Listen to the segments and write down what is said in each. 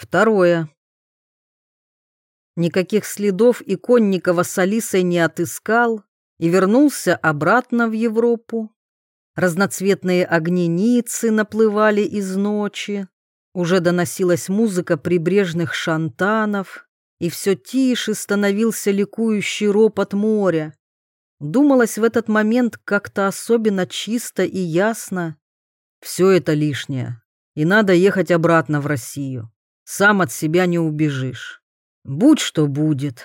Второе. Никаких следов Иконникова с Алисой не отыскал и вернулся обратно в Европу. Разноцветные огни Ниццы наплывали из ночи. Уже доносилась музыка прибрежных шантанов, и все тише становился ликующий ропот моря. Думалось в этот момент как-то особенно чисто и ясно. Все это лишнее, и надо ехать обратно в Россию. Сам от себя не убежишь. Будь что будет.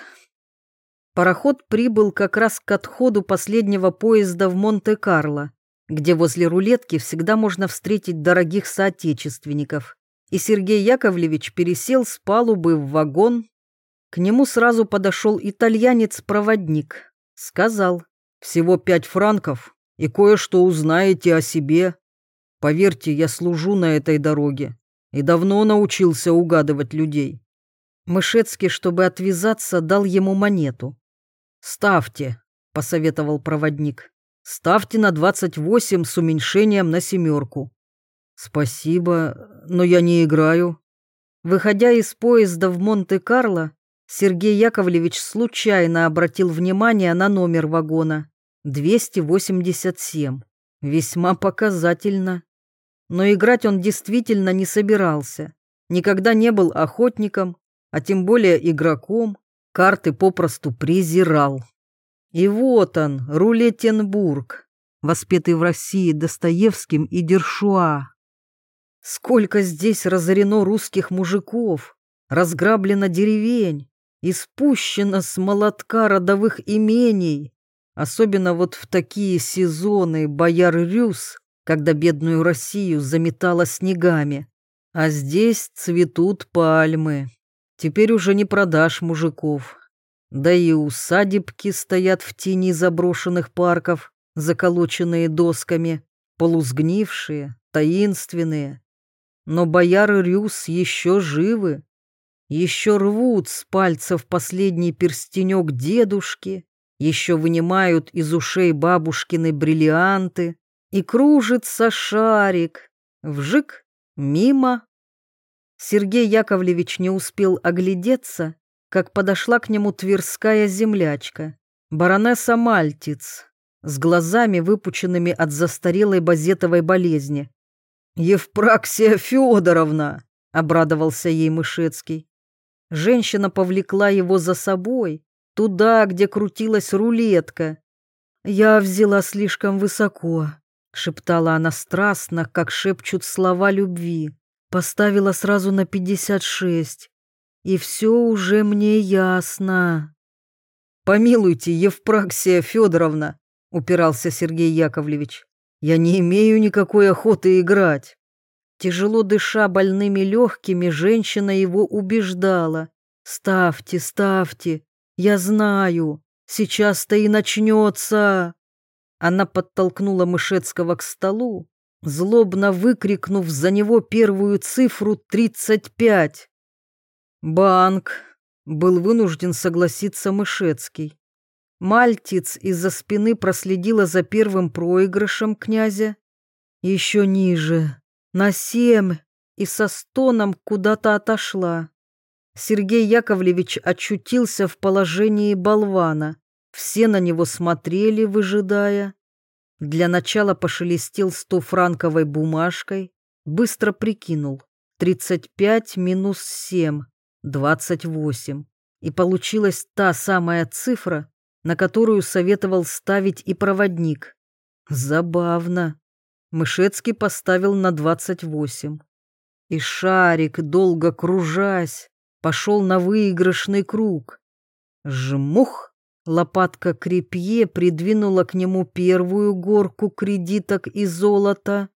Пароход прибыл как раз к отходу последнего поезда в Монте-Карло, где возле рулетки всегда можно встретить дорогих соотечественников. И Сергей Яковлевич пересел с палубы в вагон. К нему сразу подошел итальянец-проводник. Сказал, всего пять франков, и кое-что узнаете о себе. Поверьте, я служу на этой дороге и давно научился угадывать людей. Мышецкий, чтобы отвязаться, дал ему монету. «Ставьте», — посоветовал проводник. «Ставьте на двадцать восемь с уменьшением на семерку». «Спасибо, но я не играю». Выходя из поезда в Монте-Карло, Сергей Яковлевич случайно обратил внимание на номер вагона. 287. Весьма показательно. Но играть он действительно не собирался. Никогда не был охотником, а тем более игроком. Карты попросту презирал. И вот он, Рулетенбург, воспетый в России Достоевским и Дершуа. Сколько здесь разорено русских мужиков, разграблено деревень, и спущено с молотка родовых имений. Особенно вот в такие сезоны бояр Рюс когда бедную Россию заметало снегами. А здесь цветут пальмы. Теперь уже не продашь мужиков. Да и усадебки стоят в тени заброшенных парков, заколоченные досками, полузгнившие, таинственные. Но бояры Рюс еще живы, еще рвут с пальцев последний перстенек дедушки, еще вынимают из ушей бабушкины бриллианты, и кружится шарик. Вжик, мимо. Сергей Яковлевич не успел оглядеться, как подошла к нему тверская землячка, баронесса Мальтиц, с глазами, выпученными от застарелой базетовой болезни. «Евпраксия Федоровна!» — обрадовался ей Мышецкий. Женщина повлекла его за собой, туда, где крутилась рулетка. Я взяла слишком высоко, шептала она страстно, как шепчут слова любви. Поставила сразу на пятьдесят шесть. И все уже мне ясно. «Помилуйте, Евпраксия Федоровна», — упирался Сергей Яковлевич. «Я не имею никакой охоты играть». Тяжело дыша больными легкими, женщина его убеждала. «Ставьте, ставьте, я знаю, сейчас-то и начнется». Она подтолкнула Мышецкого к столу, злобно выкрикнув за него первую цифру 35. «Банк!» — был вынужден согласиться Мышецкий. Мальтиц из-за спины проследила за первым проигрышем князя. Еще ниже, на семь, и со стоном куда-то отошла. Сергей Яковлевич очутился в положении болвана. Все на него смотрели, выжидая. Для начала пошелестел стофранковой бумажкой, быстро прикинул. 35 минус 7, 28. И получилась та самая цифра, на которую советовал ставить и проводник. Забавно. Мышецкий поставил на 28. И шарик, долго кружась, пошел на выигрышный круг. Жмух! Лопатка крепье придвинула к нему первую горку кредиток и золота.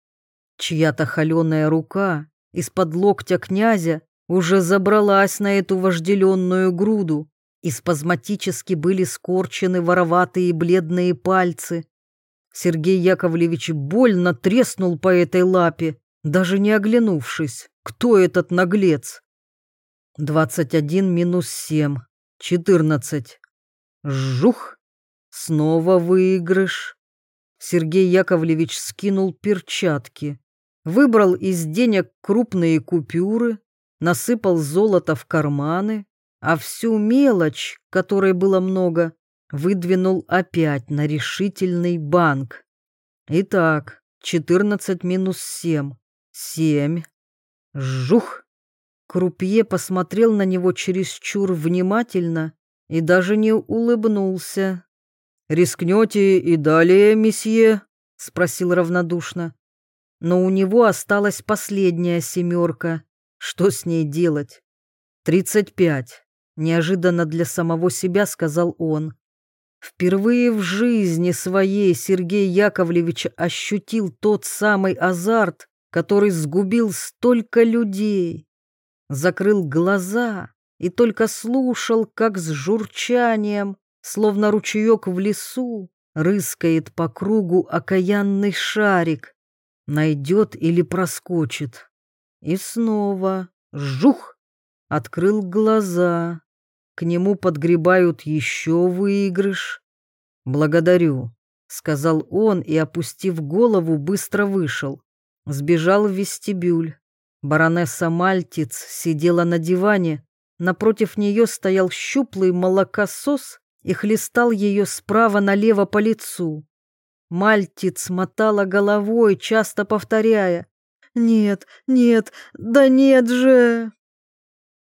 Чья-то холеная рука из-под локтя князя уже забралась на эту вожделенную груду, и спазматически были скорчены вороватые бледные пальцы. Сергей Яковлевич больно треснул по этой лапе, даже не оглянувшись, кто этот наглец. Двадцать один минус семь, четырнадцать. Жух! Снова выигрыш. Сергей Яковлевич скинул перчатки, выбрал из денег крупные купюры, насыпал золото в карманы, а всю мелочь, которой было много, выдвинул опять на решительный банк. Итак, 14 минус 7. 7. Жух! Крупье посмотрел на него чересчур внимательно и даже не улыбнулся. «Рискнете и далее, месье?» — спросил равнодушно. Но у него осталась последняя семерка. Что с ней делать? «Тридцать пять», — неожиданно для самого себя сказал он. Впервые в жизни своей Сергей Яковлевич ощутил тот самый азарт, который сгубил столько людей. Закрыл глаза и только слушал, как с журчанием, словно ручеек в лесу, рыскает по кругу окаянный шарик, найдет или проскочит. И снова жух, открыл глаза, к нему подгребают еще выигрыш. «Благодарю», — сказал он и, опустив голову, быстро вышел. Сбежал в вестибюль. Баронесса Мальтиц сидела на диване. Напротив нее стоял щуплый молокосос и хлестал ее справа налево по лицу. Мальтиц мотала головой, часто повторяя «Нет, нет, да нет же!»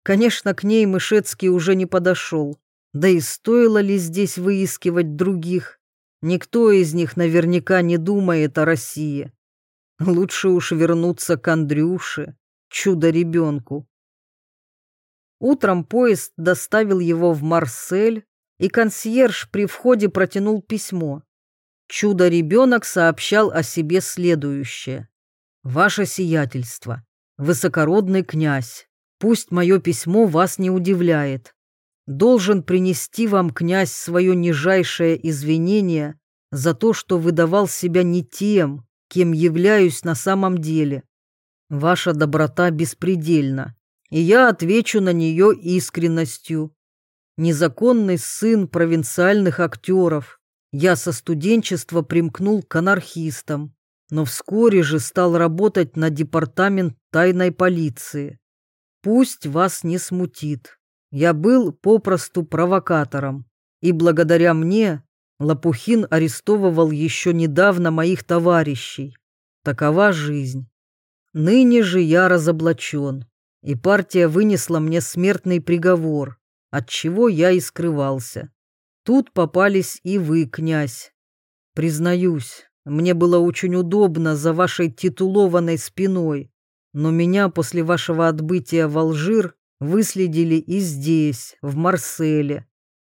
Конечно, к ней Мышецкий уже не подошел. Да и стоило ли здесь выискивать других? Никто из них наверняка не думает о России. Лучше уж вернуться к Андрюше, чудо-ребенку. Утром поезд доставил его в Марсель, и консьерж при входе протянул письмо. Чудо-ребенок сообщал о себе следующее. «Ваше сиятельство, высокородный князь, пусть мое письмо вас не удивляет. Должен принести вам, князь, свое нижайшее извинение за то, что выдавал себя не тем, кем являюсь на самом деле. Ваша доброта беспредельна, и я отвечу на нее искренностью. Незаконный сын провинциальных актеров, я со студенчества примкнул к анархистам, но вскоре же стал работать на департамент тайной полиции. Пусть вас не смутит, я был попросту провокатором, и благодаря мне Лопухин арестовывал еще недавно моих товарищей. Такова жизнь. Ныне же я разоблачен, и партия вынесла мне смертный приговор, от чего я и скрывался. Тут попались и вы, князь. Признаюсь, мне было очень удобно за вашей титулованной спиной, но меня после вашего отбытия в Алжир выследили и здесь, в Марселе,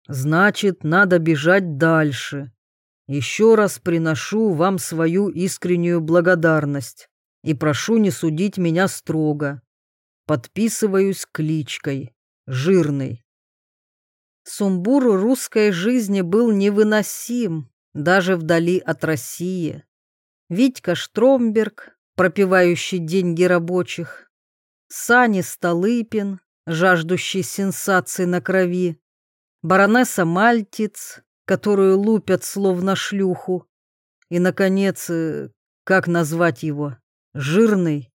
Значит, надо бежать дальше. Еще раз приношу вам свою искреннюю благодарность и прошу не судить меня строго. Подписываюсь кличкой Жирный. Сумбур русской жизни был невыносим, даже вдали от России. Витька Штромберг, пропивающий деньги рабочих, Сани Столыпин, жаждущий сенсации на крови, баронесса Мальтиц, которую лупят словно шлюху, и, наконец, э, как назвать его, жирный.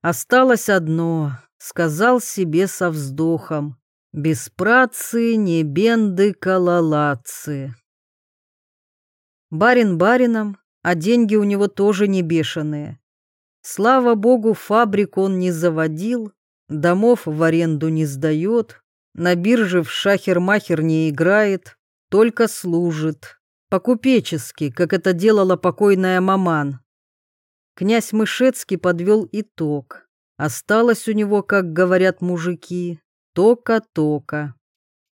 Осталось одно, сказал себе со вздохом, без працы не бенды калалацы. Барин барином, а деньги у него тоже не бешеные. Слава богу, фабрик он не заводил, домов в аренду не сдает, на бирже в шахер-махер не играет, только служит. По-купечески, как это делала покойная маман. Князь Мышецкий подвел итог. Осталось у него, как говорят мужики, тока-тока.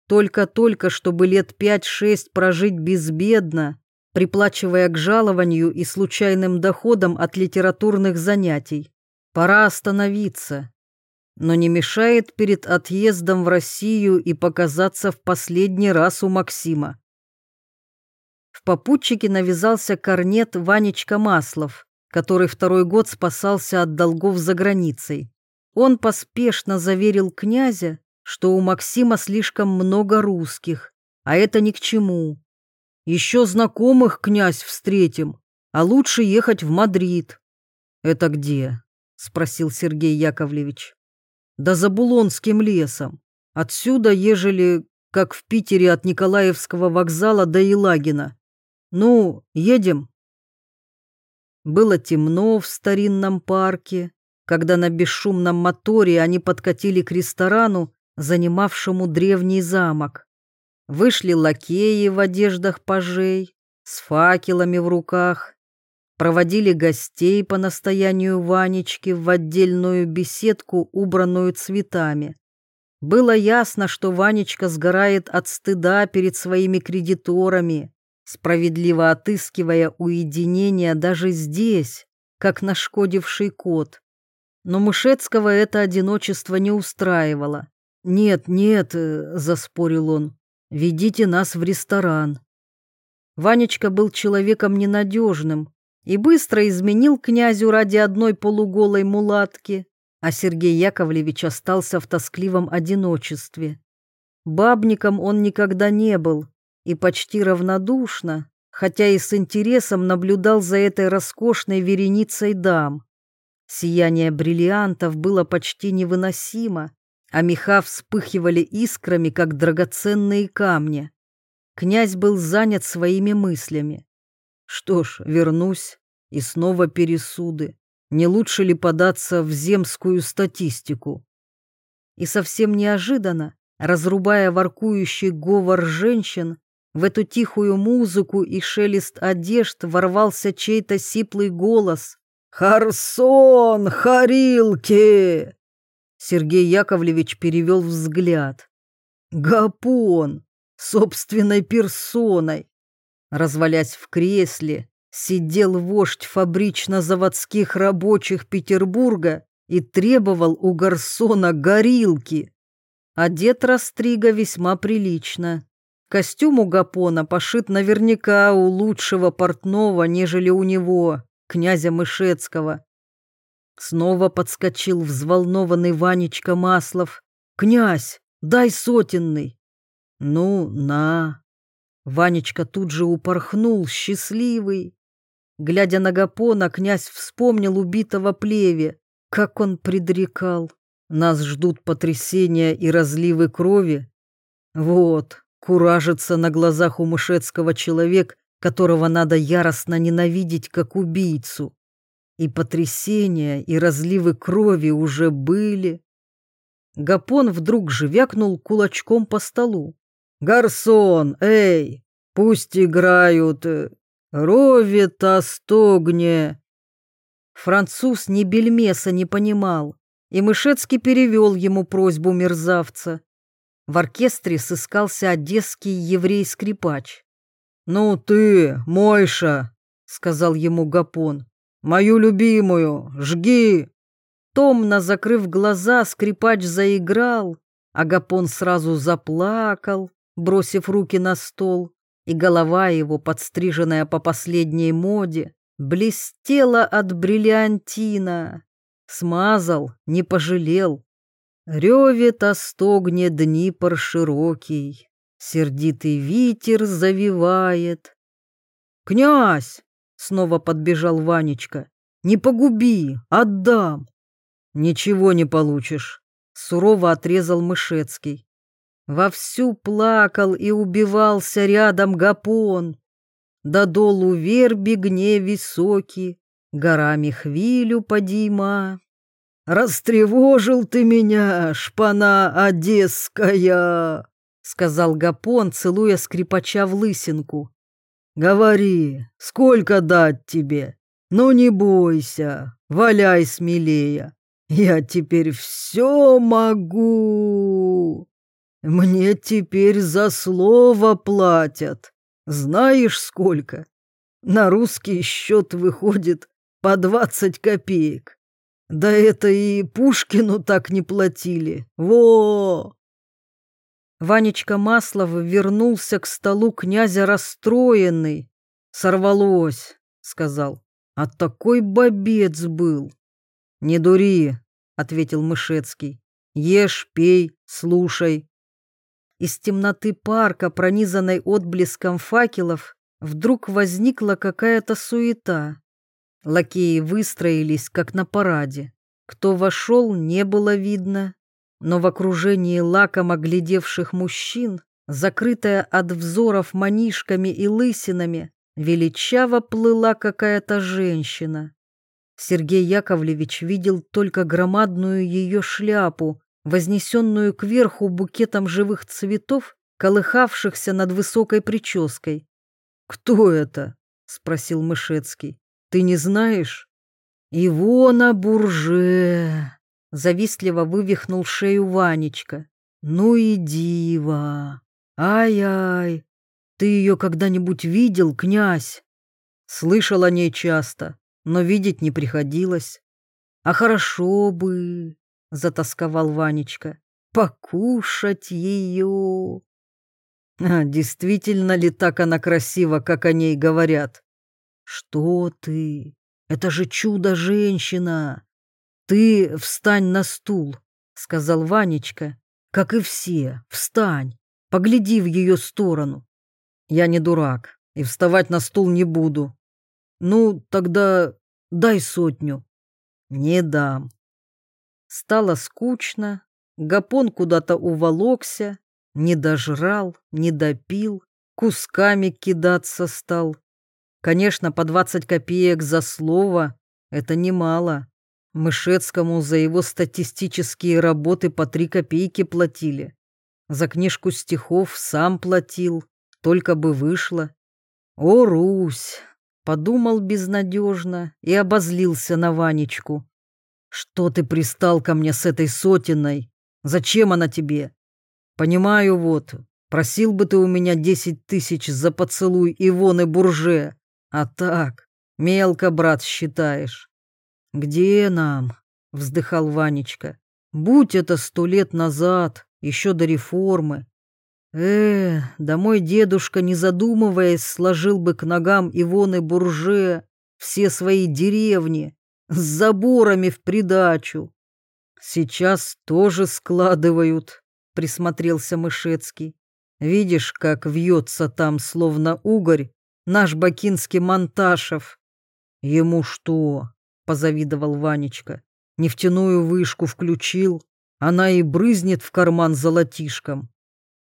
Только-только, чтобы лет пять-шесть прожить безбедно, приплачивая к жалованию и случайным доходам от литературных занятий. Пора остановиться но не мешает перед отъездом в Россию и показаться в последний раз у Максима. В попутчике навязался корнет Ванечка Маслов, который второй год спасался от долгов за границей. Он поспешно заверил князя, что у Максима слишком много русских, а это ни к чему. Еще знакомых князь встретим, а лучше ехать в Мадрид. «Это где?» — спросил Сергей Яковлевич. да за Булонским лесом. Отсюда, ежели, как в Питере от Николаевского вокзала до Елагина. Ну, едем. Было темно в старинном парке, когда на бесшумном моторе они подкатили к ресторану, занимавшему древний замок. Вышли лакеи в одеждах пажей, с факелами в руках, проводили гостей по настоянию Ванечки в отдельную беседку, убранную цветами. Было ясно, что Ванечка сгорает от стыда перед своими кредиторами, справедливо отыскивая уединение даже здесь, как нашкодивший кот. Но Мышецкого это одиночество не устраивало. «Нет, нет», — заспорил он, — «ведите нас в ресторан». Ванечка был человеком ненадежным и быстро изменил князю ради одной полуголой мулатки, а Сергей Яковлевич остался в тоскливом одиночестве. Бабником он никогда не был и почти равнодушно, хотя и с интересом наблюдал за этой роскошной вереницей дам. Сияние бриллиантов было почти невыносимо, а меха вспыхивали искрами, как драгоценные камни. Князь был занят своими мыслями. Что ж, вернусь, и снова пересуды. Не лучше ли податься в земскую статистику? И совсем неожиданно, разрубая воркующий говор женщин, в эту тихую музыку и шелест одежд ворвался чей-то сиплый голос. «Харсон! Харилки!» Сергей Яковлевич перевел взгляд. «Гапон! собственной персоной. Развалясь в кресле, сидел вождь фабрично-заводских рабочих Петербурга и требовал у гарсона горилки. Одет Растрига весьма прилично. Костюм у Гапона пошит наверняка у лучшего портного, нежели у него, князя Мышецкого. Снова подскочил взволнованный Ванечка Маслов. «Князь, дай сотенный!» Ну, на. Ванечка тут же упорхнул, счастливый. Глядя на Гапона, князь вспомнил убитого плеве. Как он предрекал. Нас ждут потрясения и разливы крови. Вот, куражится на глазах у Мышецкого человек, которого надо яростно ненавидеть как убийцу. И потрясения, и разливы крови уже были. Гапон вдруг живякнул кулачком по столу. Гарсон, эй, пусть играют. Э, Ровета стогне. Француз ни бельмеса не понимал, и Мышецкий перевел ему просьбу мерзавца. В оркестре сыскался одесский еврей-скрипач. «Ну ты, Мойша», — сказал ему Гапон, — «мою любимую, жги». Томно закрыв глаза, скрипач заиграл, а Гапон сразу заплакал, бросив руки на стол, и голова его, подстриженная по последней моде, блестела от бриллиантина. Смазал, не пожалел. Ревет о стогне Днипр широкий, сердитый ветер завивает. «Князь!» — снова подбежал Ванечка. «Не погуби, отдам!» «Ничего не получишь», — сурово отрезал Мышецкий. Вовсю плакал и убивался рядом Гапон. До долу верби гне високий, горами хвилю подима. «Растревожил ты меня, шпана одесская!» — сказал Гапон, целуя скрипача в лысинку. «Говори, сколько дать тебе? Ну не бойся, валяй смелее. Я теперь все могу!» Мне теперь за слово платят. Знаешь сколько? На русский счет выходит по двадцать копеек. Да это и Пушкину так не платили. Во! Ванечка Маслов вернулся к столу князя расстроенный. «Сорвалось», — сказал. «А такой бобец был». «Не дури», — ответил Мышецкий. «Ешь, пей, слушай. Из темноты парка, пронизанной отблеском факелов, вдруг возникла какая-то суета. Лакеи выстроились, как на параде. Кто вошел, не было видно. но в окружении лаком оглядевших мужчин, закрытая от взоров манишками и лысинами, величаво плыла какая-то женщина. Сергей Яковлевич видел только громадную ее шляпу, вознесенную кверху букетом живых цветов, колыхавшихся над высокой прической. «Кто это?» — спросил Мышецкий. «Ты не знаешь?» «Ивона Бурже!» — завистливо вывихнул шею Ванечка. «Ну и дива! Ай-ай! Ты ее когда-нибудь видел, князь?» Слышал о ней часто, но видеть не приходилось. «А хорошо бы!» — затасковал Ванечка. «Покушать ее!» А действительно ли так она красива, как о ней говорят? Что ты? Это же чудо-женщина! Ты встань на стул, сказал Ванечка. Как и все, встань, погляди в ее сторону. Я не дурак и вставать на стул не буду. Ну, тогда дай сотню. Не дам. Стало скучно, Гапон куда-то уволокся, не дожрал, не допил, кусками кидаться стал. Конечно, по 20 копеек за слово — это немало. Мышецкому за его статистические работы по 3 копейки платили. За книжку стихов сам платил, только бы вышло. О, Русь! Подумал безнадежно и обозлился на Ванечку. Что ты пристал ко мне с этой сотиной? Зачем она тебе? Понимаю, вот, просил бы ты у меня десять тысяч за поцелуй Ивоны Бурже, а так, мелко, брат, считаешь. Где нам? Вздыхал Ванечка. Будь это сто лет назад, еще до реформы. Э, да мой дедушка, не задумываясь, сложил бы к ногам Ивоны Бурже все свои деревни с заборами в придачу. Сейчас тоже складывают, присмотрелся Мышецкий. Видишь, как вьется там, словно угорь, наш бакинский Монташев. Ему что? Позавидовал Ванечка. Нефтяную вышку включил, она и брызнет в карман золотишком.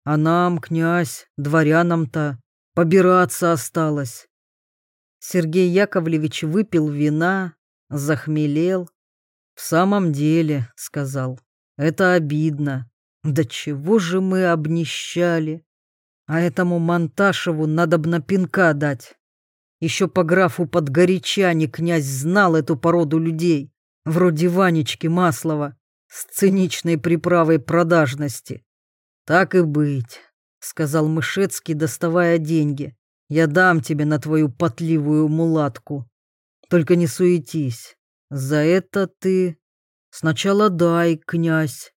А нам, князь, дворянам-то, побираться осталось. Сергей Яковлевич выпил вина, захмелел. «В самом деле», — сказал, — «это обидно. Да чего же мы обнищали? А этому Монташеву надо б на пинка дать. Еще по графу Подгорячане князь знал эту породу людей, вроде Ванечки Маслова, с циничной приправой продажности. Так и быть, сказал Мышецкий, доставая деньги. Я дам тебе на твою потливую мулатку. Только не суетись. За это ты сначала дай, князь.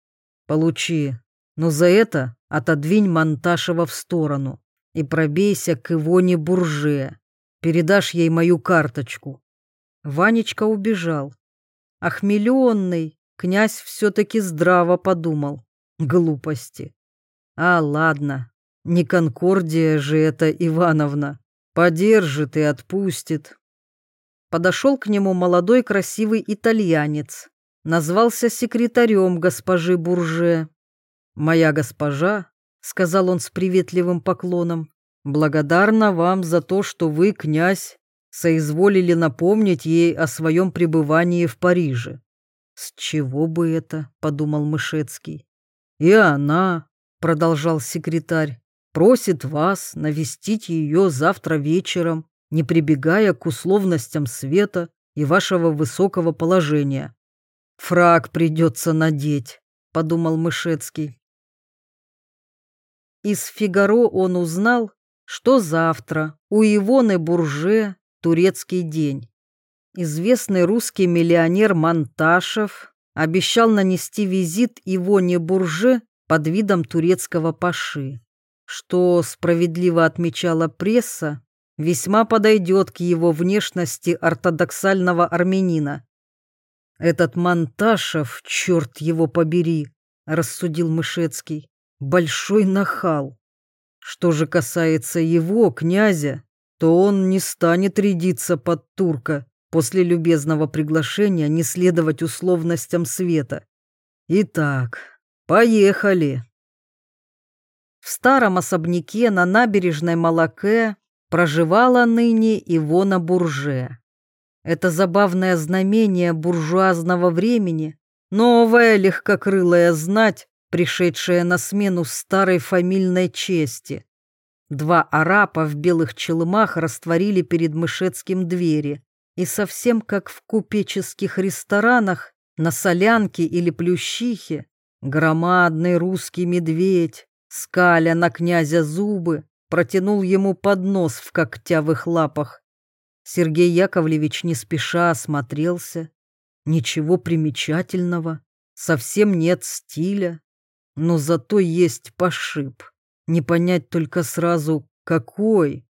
Получи. Но за это отодвинь Монташева в сторону и пробейся к Ивоне Бурже. Передашь ей мою карточку. Ванечка убежал. Охмеленный, князь все-таки здраво подумал. Глупости. А, ладно, не Конкордия же это Ивановна. Подержит и отпустит. Подошел к нему молодой красивый итальянец назвался секретарем госпожи Бурже. «Моя госпожа», — сказал он с приветливым поклоном, — «благодарна вам за то, что вы, князь, соизволили напомнить ей о своем пребывании в Париже». «С чего бы это?» — подумал Мышецкий. «И она», — продолжал секретарь, — «просит вас навестить ее завтра вечером, не прибегая к условностям света и вашего высокого положения. «Фраг придется надеть», — подумал Мышецкий. Из «Фигаро» он узнал, что завтра у Ивоны Бурже турецкий день. Известный русский миллионер Монташев обещал нанести визит Ивоне Бурже под видом турецкого паши, что, справедливо отмечала пресса, весьма подойдет к его внешности ортодоксального армянина. «Этот Монташев, черт его побери!» — рассудил Мышецкий. «Большой нахал. Что же касается его, князя, то он не станет рядиться под турка после любезного приглашения не следовать условностям света. Итак, Поехали. В старом особняке на набережной Малаке проживала ныне Ивона Бурже. Это забавное знамение буржуазного времени, новая легкокрылая знать, пришедшая на смену старой фамильной чести. Два арапа в белых челмах растворили перед Мышецким двери, и совсем как в купеческих ресторанах, на солянке или плющихе, громадный русский медведь, скаля на князя зубы, протянул ему поднос в когтявых лапах. Сергей Яковлевич не спеша осмотрелся. Ничего примечательного, совсем нет стиля, но зато есть пошиб. Не понять только сразу, какой.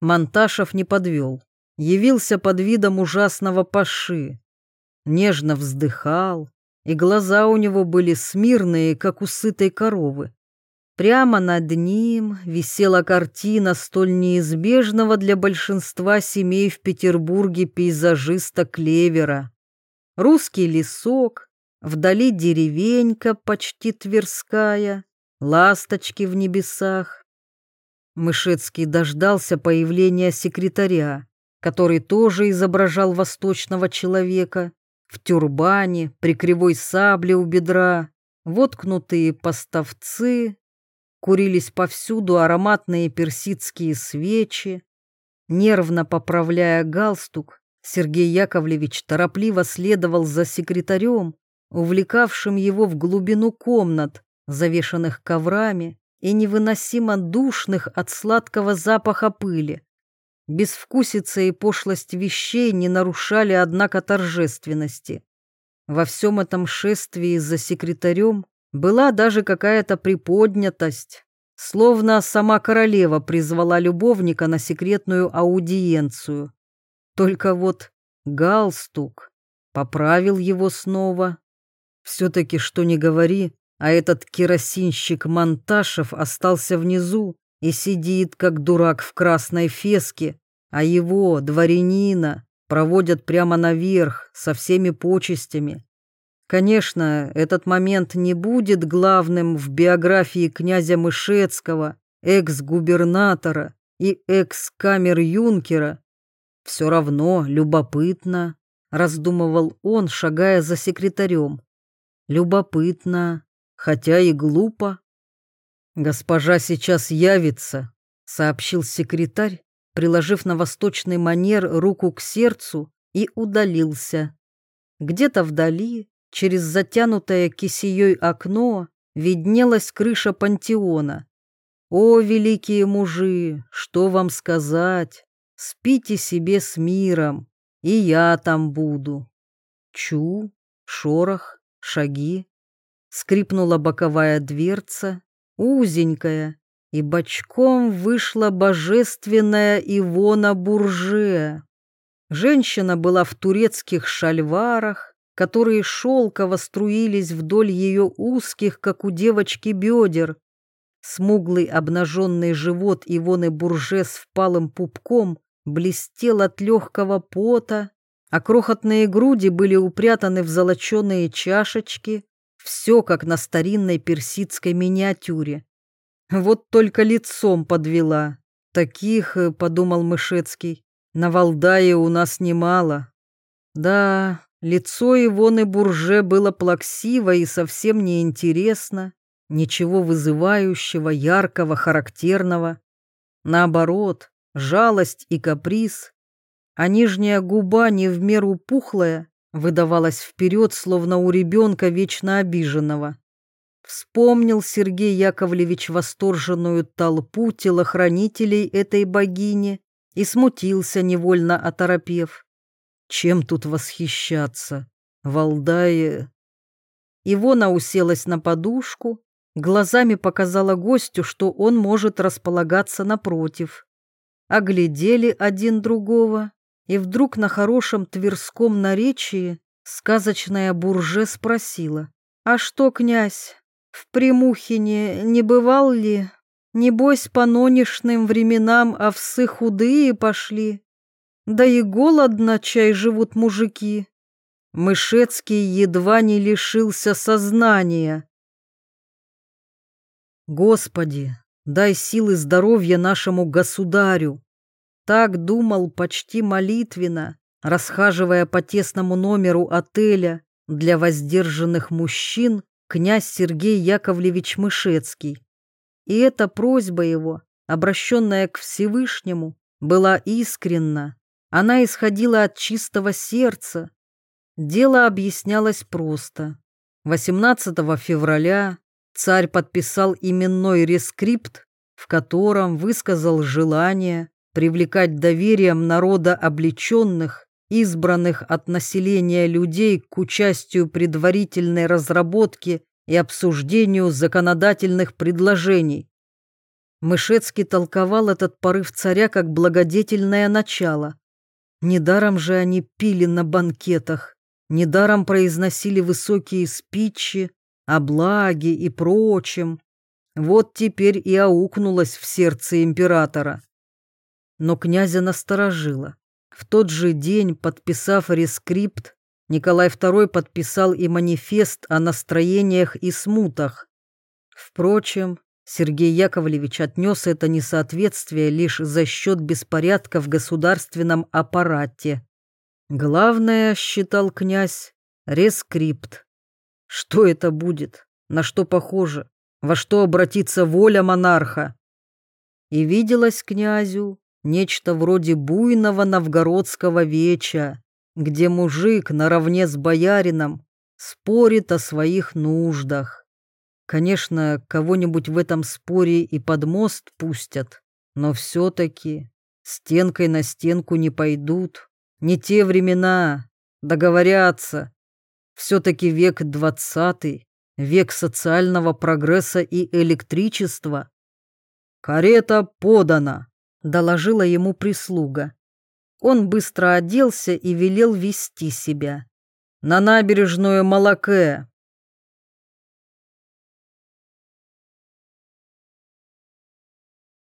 Монташев не подвел. Явился под видом ужасного паши. Нежно вздыхал, и глаза у него были смирные, как у сытой коровы. Прямо над ним висела картина столь неизбежного для большинства семей в Петербурге пейзажиста Клевера. Русский лесок, вдали деревенька почти Тверская, ласточки в небесах. Мышецкий дождался появления секретаря, который тоже изображал восточного человека, в тюрбане, при кривой сабле у бедра, воткнутые поставцы, курились повсюду ароматные персидские свечи. Нервно поправляя галстук, Сергей Яковлевич торопливо следовал за секретарем, увлекавшим его в глубину комнат, завешанных коврами и невыносимо душных от сладкого запаха пыли. Безвкусица и пошлость вещей не нарушали, однако, торжественности. Во всем этом шествии за секретарем была даже какая-то приподнятость, словно сама королева призвала любовника на секретную аудиенцию. Только вот галстук поправил его снова. Все-таки, что не говори, а этот керосинщик Монташев остался внизу и сидит, как дурак в красной феске, а его, дворянина, проводят прямо наверх со всеми почестями. Конечно, этот момент не будет главным в биографии князя Мышецкого, экс-губернатора и экс-камер-юнкера. Все равно любопытно, раздумывал он, шагая за секретарем. Любопытно, хотя и глупо. «Госпожа сейчас явится», — сообщил секретарь, приложив на восточный манер руку к сердцу и удалился. Где-то вдали, через затянутое кисеей окно, виднелась крыша пантеона. О, великие мужи, что вам сказать? Спите себе с миром, и я там буду. Чу, шорох, шаги, скрипнула боковая дверца, узенькая, и бочком вышла божественная Ивона Бурже. Женщина была в турецких шальварах, которые шелково струились вдоль ее узких, как у девочки, бедер. Смуглый обнаженный живот Ивоны Бурже с впалым пупком блестел от легкого пота, а крохотные груди были упрятаны в золоченые чашечки, все как на старинной персидской миниатюре. Вот только лицом подвела. Таких, э, подумал Мышецкий, на Валдае у нас немало. Да, лицо Ивоны Бурже было плаксиво и совсем неинтересно, ничего вызывающего, яркого, характерного. Наоборот, жалость и каприз, а нижняя губа не в меру пухлая, выдавалась вперед, словно у ребенка вечно обиженного. Вспомнил Сергей Яковлевич восторженную толпу телохранителей этой богини и смутился, невольно оторопев. Чем тут восхищаться? Валдае... Ивона уселась на подушку, глазами показала гостю, что он может располагаться напротив. Оглядели один другого, и вдруг на хорошем тверском наречии сказочная бурже спросила, «А что, князь, в Примухине не бывал ли? Небось, по нонешним временам овсы худые пошли. Да и голодно чай живут мужики». Мышецкий едва не лишился сознания. Господи, дай силы здоровья нашему государю. Так думал почти молитвенно, расхаживая по тесному номеру отеля для воздержанных мужчин князь Сергей Яковлевич Мышецкий. И эта просьба его, обращенная к Всевышнему, была искренна. Она исходила от чистого сердца. Дело объяснялось просто. 18 февраля царь подписал именной рескрипт, в котором высказал желание привлекать доверием народа облеченных, избранных от населения людей к участию предварительной разработки и обсуждению законодательных предложений. Мышецкий толковал этот порыв царя как благодетельное начало. Недаром же они пили на банкетах, недаром произносили высокие спичи о благе и прочем. Вот теперь и аукнулось в сердце императора. Но князя насторожило. В тот же день, подписав рескрипт, Николай II подписал и манифест о настроениях и смутах. Впрочем, Сергей Яковлевич отнес это несоответствие лишь за счет беспорядка в государственном аппарате. Главное, считал князь, рескрипт. Что это будет? На что похоже? Во что обратится воля монарха? И виделось князю нечто вроде буйного новгородского веча, где мужик наравне с боярином спорит о своих нуждах. Конечно, кого-нибудь в этом споре и под мост пустят, но все-таки стенкой на стенку не пойдут. Не те времена, договорятся. Все-таки век двадцатый, век социального прогресса и электричества. «Карета подана», — доложила ему прислуга. Он быстро оделся и велел вести себя. «На набережную Малаке».